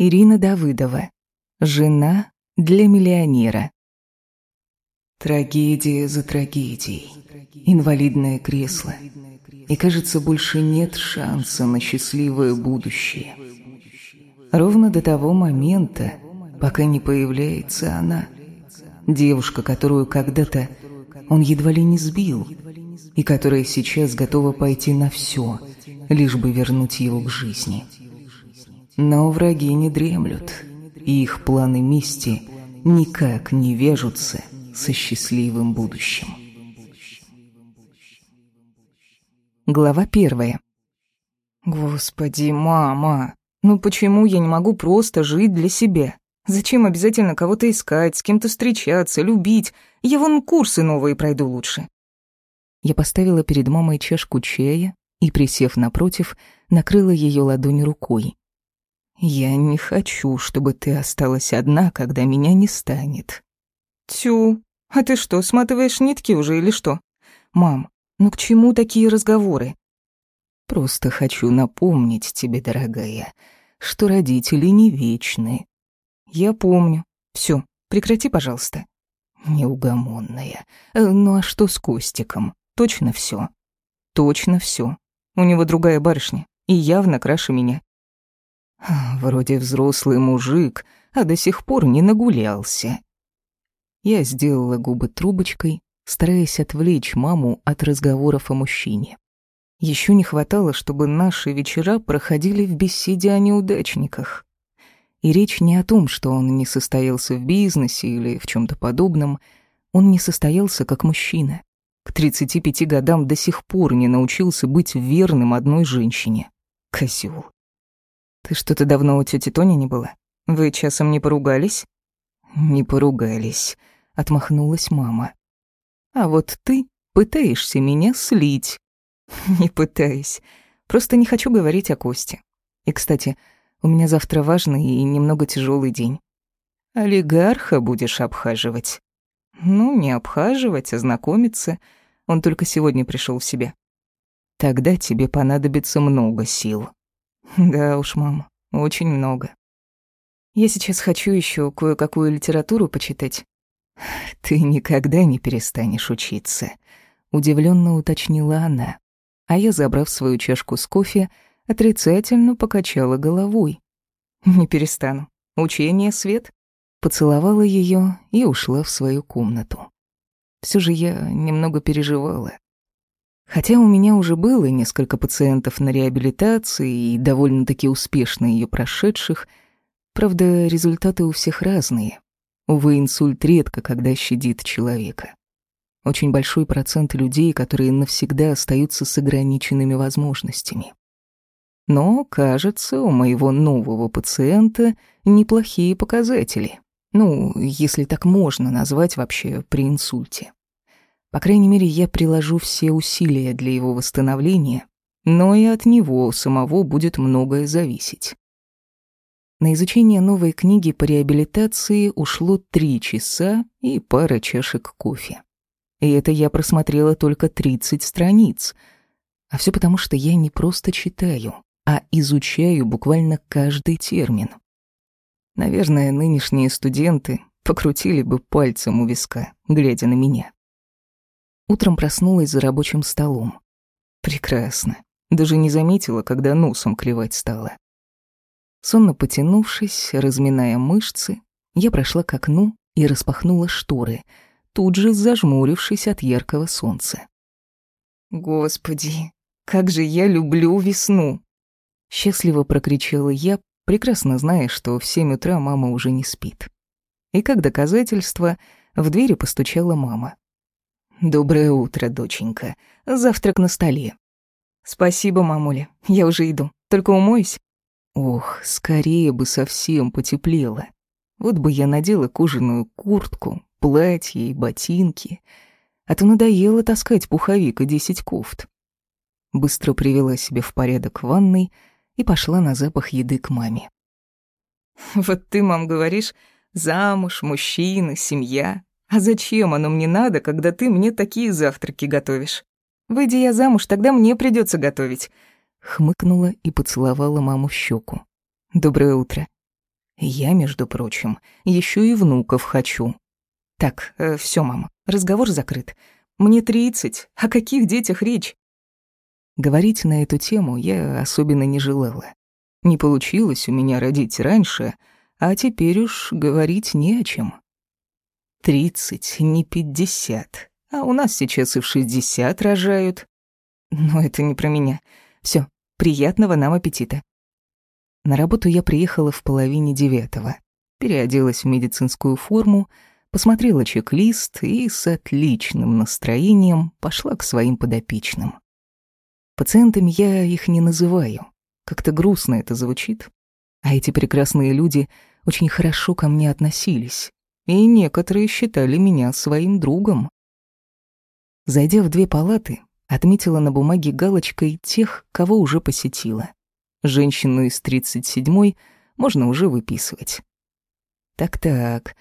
Ирина Давыдова. Жена для миллионера. Трагедия за трагедией. Инвалидное кресло. И кажется, больше нет шанса на счастливое будущее. Ровно до того момента, пока не появляется она. Девушка, которую когда-то он едва ли не сбил, и которая сейчас готова пойти на все, лишь бы вернуть его к жизни. Но враги не дремлют, и их планы мести никак не вяжутся со счастливым будущим. Глава первая. Господи, мама, ну почему я не могу просто жить для себя? Зачем обязательно кого-то искать, с кем-то встречаться, любить? Я вон курсы новые пройду лучше. Я поставила перед мамой чашку чая и, присев напротив, накрыла ее ладонь рукой. «Я не хочу, чтобы ты осталась одна, когда меня не станет». «Тю, а ты что, сматываешь нитки уже или что? Мам, ну к чему такие разговоры?» «Просто хочу напомнить тебе, дорогая, что родители не вечны». «Я помню. Все, прекрати, пожалуйста». «Неугомонная. Э, ну а что с Костиком? Точно все. «Точно все. У него другая барышня, и явно краше меня. Вроде взрослый мужик, а до сих пор не нагулялся. Я сделала губы трубочкой, стараясь отвлечь маму от разговоров о мужчине. Еще не хватало, чтобы наши вечера проходили в беседе о неудачниках. И речь не о том, что он не состоялся в бизнесе или в чем то подобном, он не состоялся как мужчина. К 35 годам до сих пор не научился быть верным одной женщине. Козёл. Ты что-то давно у тети Тони не была? Вы часом не поругались? Не поругались, отмахнулась мама. А вот ты пытаешься меня слить. Не пытаюсь. Просто не хочу говорить о Косте. И, кстати, у меня завтра важный и немного тяжелый день. Олигарха будешь обхаживать? Ну, не обхаживать, а знакомиться. Он только сегодня пришел в себя. Тогда тебе понадобится много сил. Да уж, мама, очень много. Я сейчас хочу еще кое-какую литературу почитать. Ты никогда не перестанешь учиться, удивленно уточнила она. А я, забрав свою чашку с кофе, отрицательно покачала головой. Не перестану. Учение свет. Поцеловала ее и ушла в свою комнату. Все же я немного переживала. Хотя у меня уже было несколько пациентов на реабилитации и довольно-таки успешно ее прошедших, правда, результаты у всех разные. Увы, инсульт редко когда щадит человека. Очень большой процент людей, которые навсегда остаются с ограниченными возможностями. Но, кажется, у моего нового пациента неплохие показатели. Ну, если так можно назвать вообще при инсульте. По крайней мере, я приложу все усилия для его восстановления, но и от него самого будет многое зависеть. На изучение новой книги по реабилитации ушло три часа и пара чашек кофе. И это я просмотрела только 30 страниц. А все потому, что я не просто читаю, а изучаю буквально каждый термин. Наверное, нынешние студенты покрутили бы пальцем у виска, глядя на меня. Утром проснулась за рабочим столом. Прекрасно. Даже не заметила, когда носом клевать стала. Сонно потянувшись, разминая мышцы, я прошла к окну и распахнула шторы, тут же зажмурившись от яркого солнца. «Господи, как же я люблю весну!» Счастливо прокричала я, прекрасно зная, что в семь утра мама уже не спит. И как доказательство, в двери постучала мама. «Доброе утро, доченька. Завтрак на столе». «Спасибо, мамуля. Я уже иду. Только умоюсь». Ох, скорее бы совсем потеплело. Вот бы я надела кожаную куртку, платье и ботинки. А то надоело таскать пуховик и десять кофт. Быстро привела себя в порядок ванной и пошла на запах еды к маме. «Вот ты, мам, говоришь, замуж, мужчина, семья. А зачем оно мне надо, когда ты мне такие завтраки готовишь? Выйди я замуж, тогда мне придется готовить. Хмыкнула и поцеловала маму в щеку. Доброе утро. Я, между прочим, еще и внуков хочу. Так, э, все, мама, разговор закрыт. Мне тридцать, о каких детях речь? Говорить на эту тему я особенно не желала. Не получилось у меня родить раньше, а теперь уж говорить не о чем. Тридцать, не пятьдесят, а у нас сейчас и в шестьдесят рожают. Но это не про меня. Все, приятного нам аппетита. На работу я приехала в половине девятого. Переоделась в медицинскую форму, посмотрела чек-лист и с отличным настроением пошла к своим подопечным. Пациентами я их не называю. Как-то грустно это звучит. А эти прекрасные люди очень хорошо ко мне относились, и некоторые считали меня своим другом. Зайдя в две палаты, отметила на бумаге галочкой тех, кого уже посетила. Женщину из 37-й можно уже выписывать. Так-так,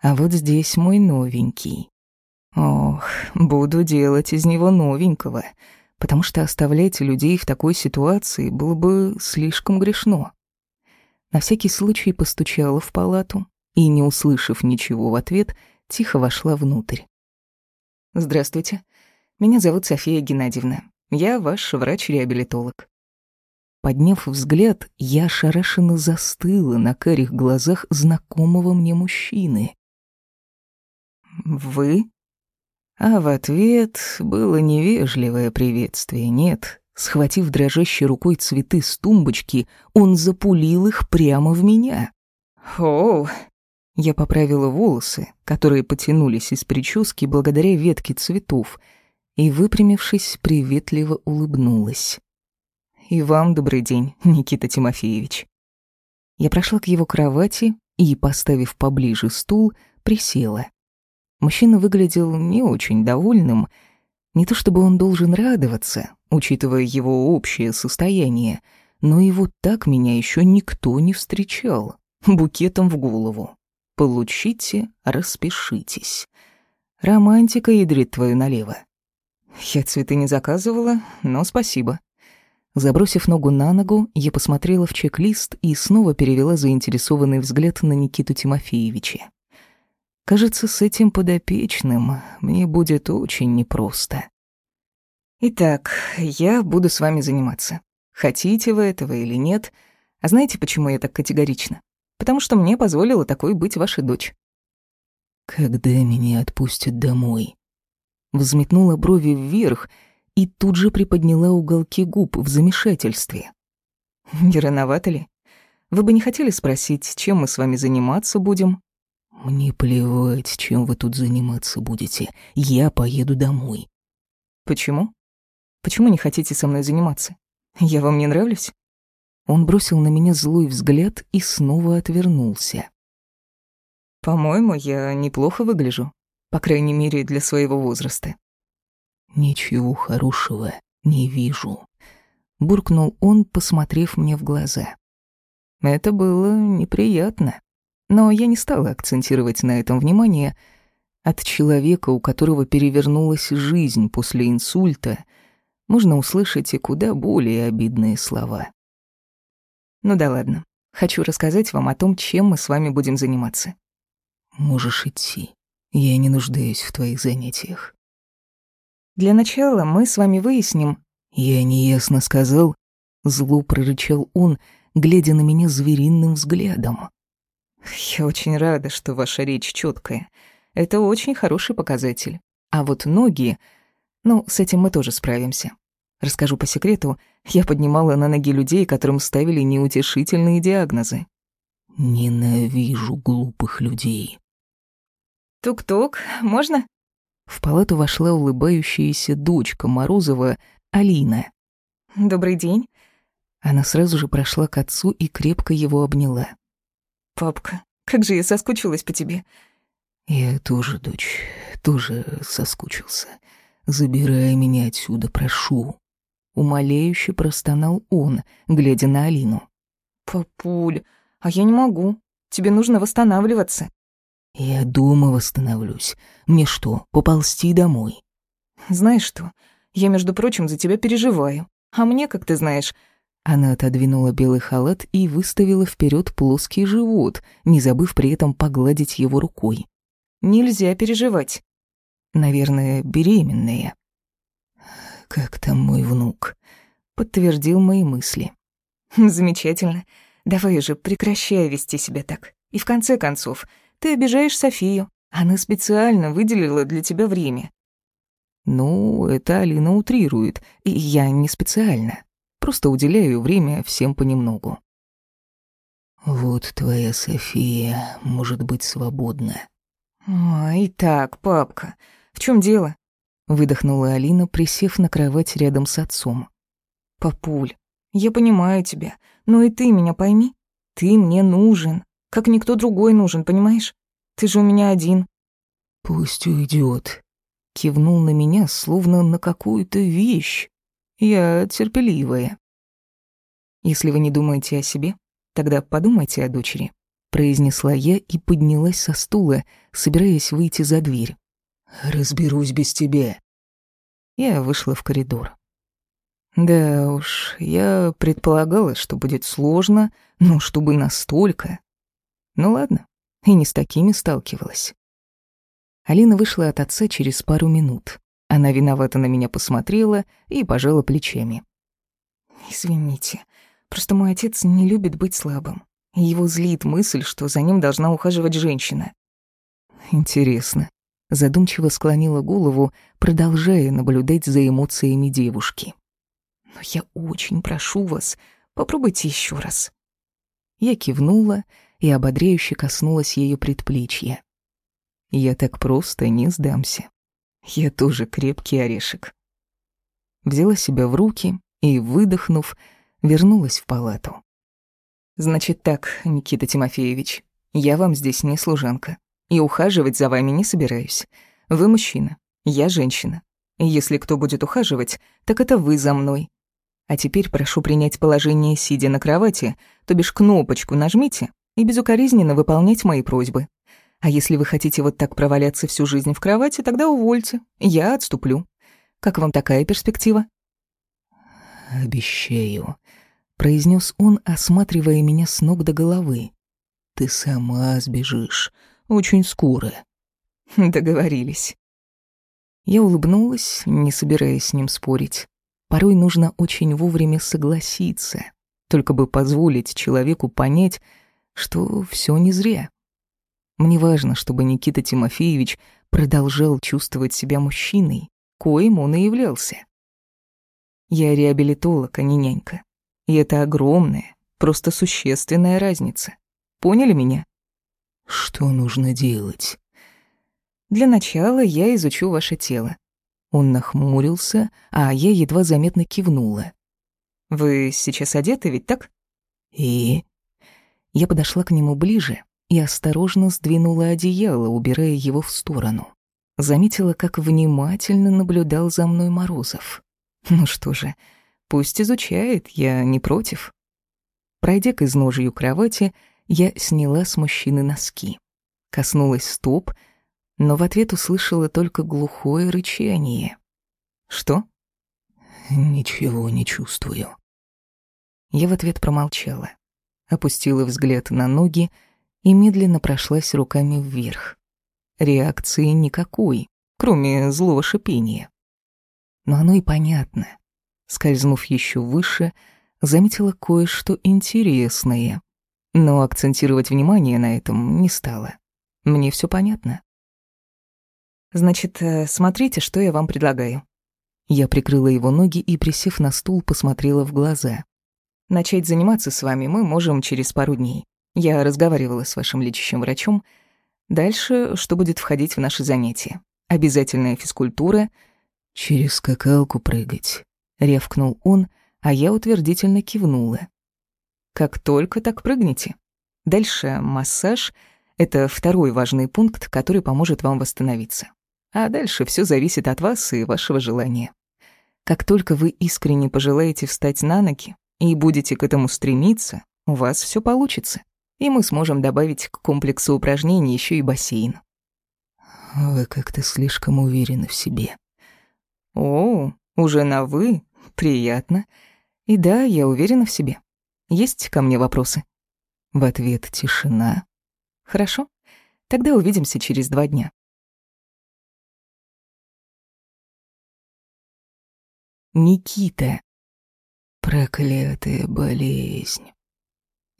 а вот здесь мой новенький. Ох, буду делать из него новенького — потому что оставлять людей в такой ситуации было бы слишком грешно. На всякий случай постучала в палату и, не услышав ничего в ответ, тихо вошла внутрь. «Здравствуйте. Меня зовут София Геннадьевна. Я ваш врач-реабилитолог». Подняв взгляд, я ошарашенно застыла на карих глазах знакомого мне мужчины. «Вы?» А в ответ было невежливое приветствие, нет. Схватив дрожащей рукой цветы с тумбочки, он запулил их прямо в меня. «Оу!» Я поправила волосы, которые потянулись из прически благодаря ветке цветов, и, выпрямившись, приветливо улыбнулась. «И вам добрый день, Никита Тимофеевич». Я прошла к его кровати и, поставив поближе стул, присела. Мужчина выглядел не очень довольным. Не то чтобы он должен радоваться, учитывая его общее состояние, но его так меня еще никто не встречал. Букетом в голову. Получите, распишитесь. Романтика ядрит твою налево. Я цветы не заказывала, но спасибо. Забросив ногу на ногу, я посмотрела в чек-лист и снова перевела заинтересованный взгляд на Никиту Тимофеевича. Кажется, с этим подопечным мне будет очень непросто. Итак, я буду с вами заниматься. Хотите вы этого или нет? А знаете, почему я так категорична? Потому что мне позволила такой быть ваша дочь. Когда меня отпустят домой? Взметнула брови вверх и тут же приподняла уголки губ в замешательстве. Не рановато ли? Вы бы не хотели спросить, чем мы с вами заниматься будем? «Мне плевать, чем вы тут заниматься будете. Я поеду домой». «Почему? Почему не хотите со мной заниматься? Я вам не нравлюсь?» Он бросил на меня злой взгляд и снова отвернулся. «По-моему, я неплохо выгляжу, по крайней мере, для своего возраста». «Ничего хорошего не вижу», — буркнул он, посмотрев мне в глаза. Это было неприятно. Но я не стала акцентировать на этом внимание. От человека, у которого перевернулась жизнь после инсульта, можно услышать и куда более обидные слова. Ну да ладно. Хочу рассказать вам о том, чем мы с вами будем заниматься. Можешь идти. Я не нуждаюсь в твоих занятиях. Для начала мы с вами выясним... Я неясно сказал, зло прорычал он, глядя на меня звериным взглядом. «Я очень рада, что ваша речь четкая. Это очень хороший показатель. А вот ноги... Ну, с этим мы тоже справимся. Расскажу по секрету, я поднимала на ноги людей, которым ставили неутешительные диагнозы. Ненавижу глупых людей. Тук-тук, можно? В палату вошла улыбающаяся дочка Морозова, Алина. Добрый день. Она сразу же прошла к отцу и крепко его обняла. «Папка, как же я соскучилась по тебе». «Я тоже, дочь, тоже соскучился. Забирай меня отсюда, прошу». Умоляюще простонал он, глядя на Алину. «Папуль, а я не могу. Тебе нужно восстанавливаться». «Я дома восстановлюсь. Мне что, поползти домой?» «Знаешь что, я, между прочим, за тебя переживаю. А мне, как ты знаешь, Она отодвинула белый халат и выставила вперед плоский живот, не забыв при этом погладить его рукой. «Нельзя переживать». «Наверное, беременная». «Как там мой внук?» — подтвердил мои мысли. «Замечательно. Давай уже прекращай вести себя так. И в конце концов, ты обижаешь Софию. Она специально выделила для тебя время». «Ну, это Алина утрирует, и я не специально. Просто уделяю время всем понемногу». «Вот твоя София может быть свободна». «Ой, так, папка, в чем дело?» Выдохнула Алина, присев на кровать рядом с отцом. «Папуль, я понимаю тебя, но и ты меня пойми. Ты мне нужен, как никто другой нужен, понимаешь? Ты же у меня один». «Пусть уйдет», — кивнул на меня, словно на какую-то вещь. Я терпеливая. «Если вы не думаете о себе, тогда подумайте о дочери», — произнесла я и поднялась со стула, собираясь выйти за дверь. «Разберусь без тебя». Я вышла в коридор. Да уж, я предполагала, что будет сложно, но чтобы настолько. Ну ладно, и не с такими сталкивалась. Алина вышла от отца через пару минут. Она виновато на меня посмотрела и пожала плечами. «Извините, просто мой отец не любит быть слабым. Его злит мысль, что за ним должна ухаживать женщина». «Интересно». Задумчиво склонила голову, продолжая наблюдать за эмоциями девушки. «Но я очень прошу вас, попробуйте еще раз». Я кивнула и ободряюще коснулась ее предплечья. Я так просто не сдамся. Я тоже крепкий орешек. Взяла себя в руки и, выдохнув, вернулась в палату. «Значит так, Никита Тимофеевич, я вам здесь не служанка, и ухаживать за вами не собираюсь. Вы мужчина, я женщина. И если кто будет ухаживать, так это вы за мной. А теперь прошу принять положение, сидя на кровати, то бишь кнопочку нажмите и безукоризненно выполнять мои просьбы. А если вы хотите вот так проваляться всю жизнь в кровати, тогда увольте. Я отступлю. Как вам такая перспектива? Обещаю, произнес он, осматривая меня с ног до головы. Ты сама сбежишь очень скоро. Договорились. Я улыбнулась, не собираясь с ним спорить. Порой нужно очень вовремя согласиться, только бы позволить человеку понять, что все не зря. Мне важно, чтобы Никита Тимофеевич продолжал чувствовать себя мужчиной, коим он и являлся. Я реабилитолог, а не нянька. И это огромная, просто существенная разница. Поняли меня? Что нужно делать? Для начала я изучу ваше тело. Он нахмурился, а я едва заметно кивнула. Вы сейчас одеты, ведь так? И? Я подошла к нему ближе, и осторожно сдвинула одеяло, убирая его в сторону. Заметила, как внимательно наблюдал за мной Морозов. Ну что же, пусть изучает, я не против. Пройдя к изножью кровати, я сняла с мужчины носки. Коснулась стоп, но в ответ услышала только глухое рычание. «Что?» «Ничего не чувствую». Я в ответ промолчала. Опустила взгляд на ноги, и медленно прошлась руками вверх. Реакции никакой, кроме злого шипения. Но оно и понятно. Скользнув еще выше, заметила кое-что интересное, но акцентировать внимание на этом не стала. Мне все понятно. «Значит, э, смотрите, что я вам предлагаю». Я прикрыла его ноги и, присев на стул, посмотрела в глаза. «Начать заниматься с вами мы можем через пару дней. Я разговаривала с вашим лечащим врачом. Дальше, что будет входить в наши занятия? Обязательная физкультура. Через скакалку прыгать. Ревкнул он, а я утвердительно кивнула. Как только так прыгните. Дальше массаж — это второй важный пункт, который поможет вам восстановиться. А дальше все зависит от вас и вашего желания. Как только вы искренне пожелаете встать на ноги и будете к этому стремиться, у вас все получится и мы сможем добавить к комплексу упражнений еще и бассейн. Вы как-то слишком уверены в себе. О, уже на «вы»? Приятно. И да, я уверена в себе. Есть ко мне вопросы? В ответ тишина. Хорошо. Тогда увидимся через два дня. Никита. Проклятая болезнь.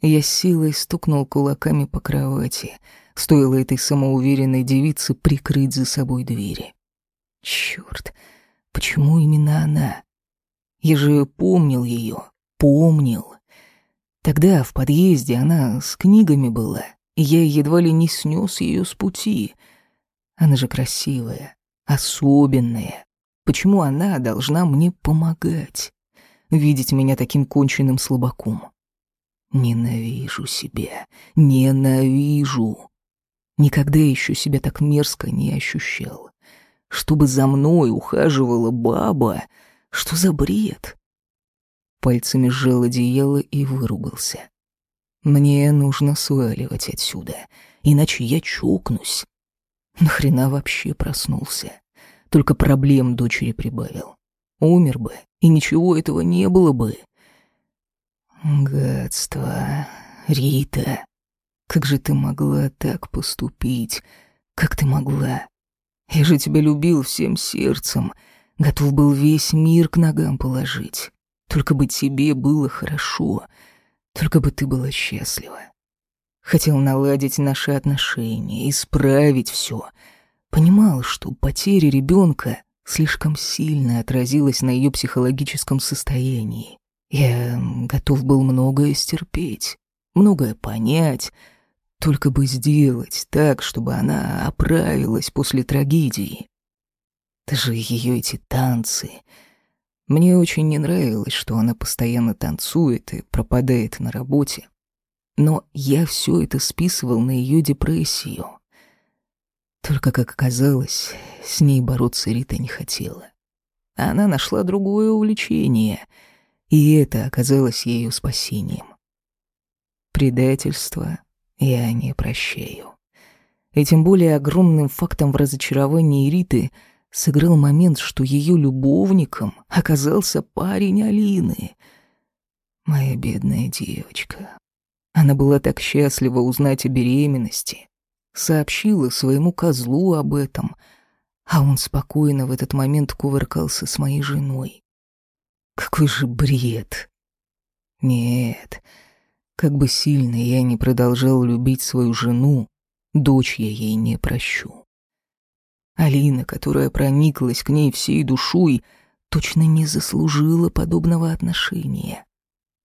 Я силой стукнул кулаками по кровати. Стоило этой самоуверенной девице прикрыть за собой двери. Чёрт, почему именно она? Я же помнил её, помнил. Тогда в подъезде она с книгами была, и я едва ли не снес её с пути. Она же красивая, особенная. Почему она должна мне помогать? Видеть меня таким конченным слабаком. Ненавижу себя, ненавижу. Никогда еще себя так мерзко не ощущал. Чтобы за мной ухаживала баба, что за бред? Пальцами сжал одеяло и выругался. Мне нужно сваливать отсюда, иначе я чокнусь. Нахрена вообще проснулся? Только проблем дочери прибавил. Умер бы, и ничего этого не было бы. Гадство. Рита, как же ты могла так поступить? Как ты могла? Я же тебя любил всем сердцем, готов был весь мир к ногам положить. Только бы тебе было хорошо, только бы ты была счастлива. Хотел наладить наши отношения, исправить все — Понимал, что потеря ребенка слишком сильно отразилась на ее психологическом состоянии. Я готов был многое стерпеть, многое понять, только бы сделать так, чтобы она оправилась после трагедии. Даже ее эти танцы. Мне очень не нравилось, что она постоянно танцует и пропадает на работе. Но я все это списывал на ее депрессию. Только, как оказалось, с ней бороться Рита не хотела. Она нашла другое увлечение, и это оказалось ее спасением. Предательство я не прощаю. И тем более огромным фактом в разочаровании Риты сыграл момент, что ее любовником оказался парень Алины. Моя бедная девочка. Она была так счастлива узнать о беременности, сообщила своему козлу об этом, а он спокойно в этот момент кувыркался с моей женой. Какой же бред! Нет, как бы сильно я не продолжал любить свою жену, дочь я ей не прощу. Алина, которая прониклась к ней всей душой, точно не заслужила подобного отношения.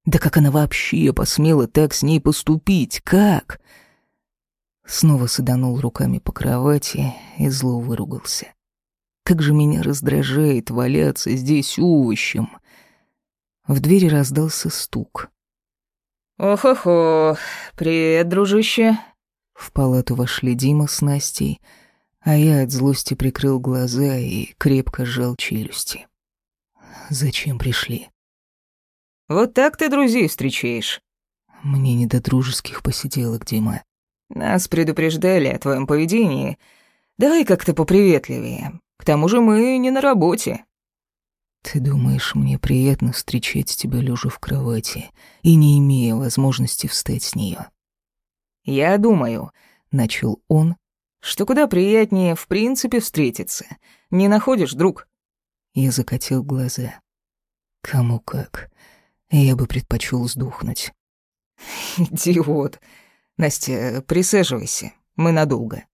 Да как она вообще посмела так с ней поступить? Как? Снова саданул руками по кровати и зло выругался. Как же меня раздражает валяться здесь овощем. В двери раздался стук. «Ох-охо, привет, дружище!» В палату вошли Дима с Настей, а я от злости прикрыл глаза и крепко сжал челюсти. «Зачем пришли?» «Вот так ты друзей встречаешь?» «Мне не до дружеских посиделок, Дима. Нас предупреждали о твоем поведении. Давай как-то поприветливее. К тому же мы не на работе». «Ты думаешь, мне приятно встречать тебя лежа в кровати и не имея возможности встать с нее? «Я думаю», — начал он, — «что куда приятнее в принципе встретиться. Не находишь, друг?» Я закатил глаза. «Кому как. Я бы предпочел сдохнуть». «Идиот», Настя, присаживайся, мы надолго.